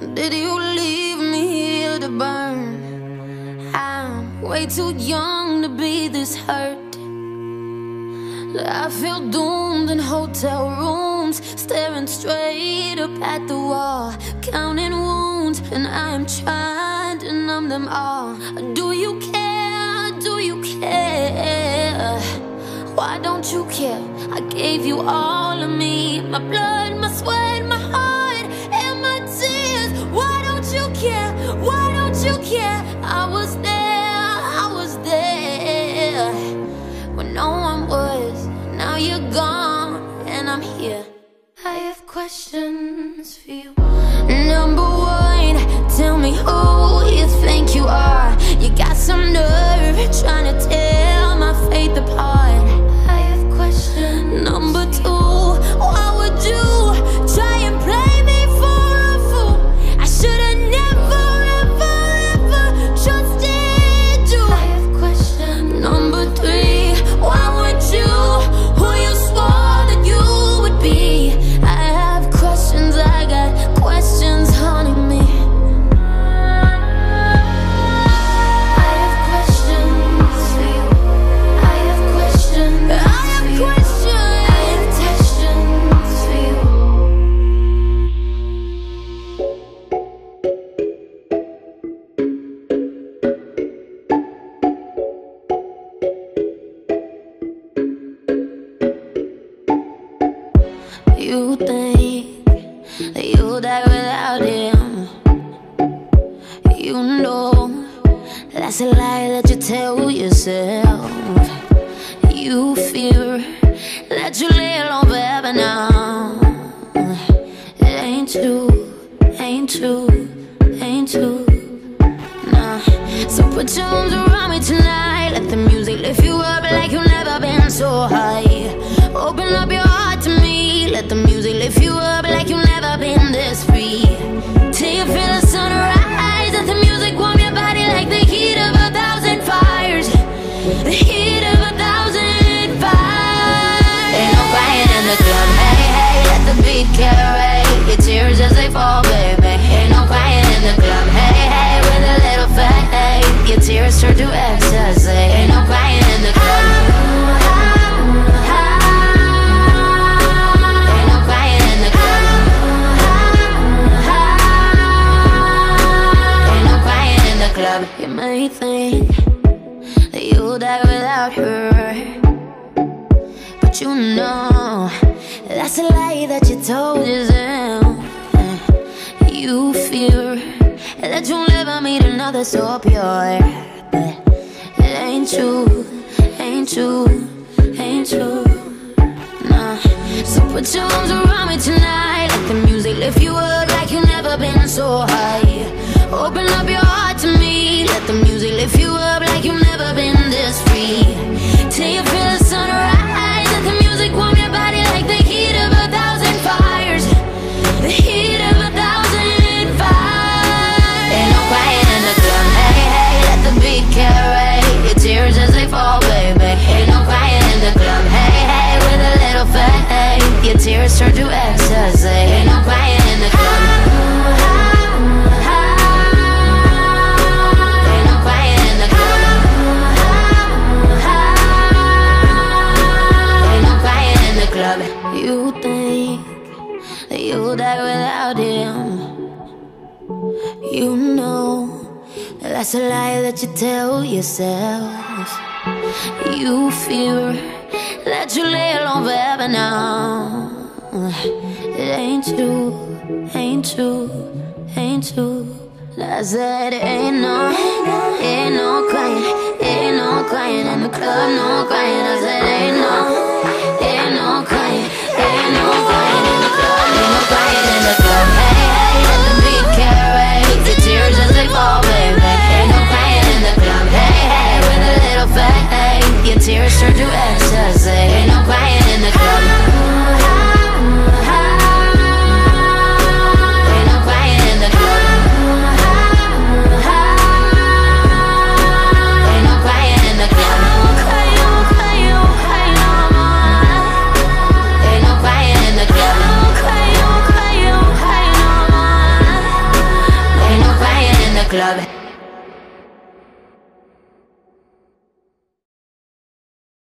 Did you leave me here to burn? I'm way too young to be this hurt. I feel doomed in hotel rooms, staring straight up at the wall, counting wounds, and I am trying to numb them all. Do you care? Do you care? Why don't you care? I gave you all of me, my blood, my sweat, my heart. Care? I was there, I was there when no one was. Now you're gone, and I'm here. I have questions for you. Number one, tell me who you think you are. You got some nerve trying to tear my faith apart. I have questions. Number two, think that you'll die without him. You know that's a lie that you tell yourself. You fear that you lay alone forever now. It ain't true, ain't true, ain't true. Nah. So put your arms around me tonight. Let the music lift you up like you've never been so high. Club. You may think that you'll die without her. But you know that's a lie that you told yourself. You fear that you'll never meet another so pure. But it ain't true, ain't true, ain't true. Nah. So put your arms around me tonight. Let the music lift you up like you've never been so high. Open up your lift you up that you'll die without him. You know that's a lie that you tell yourself. You fear that you lay alone forever now. It ain't true, ain't true, ain't true. I said ain't no, club.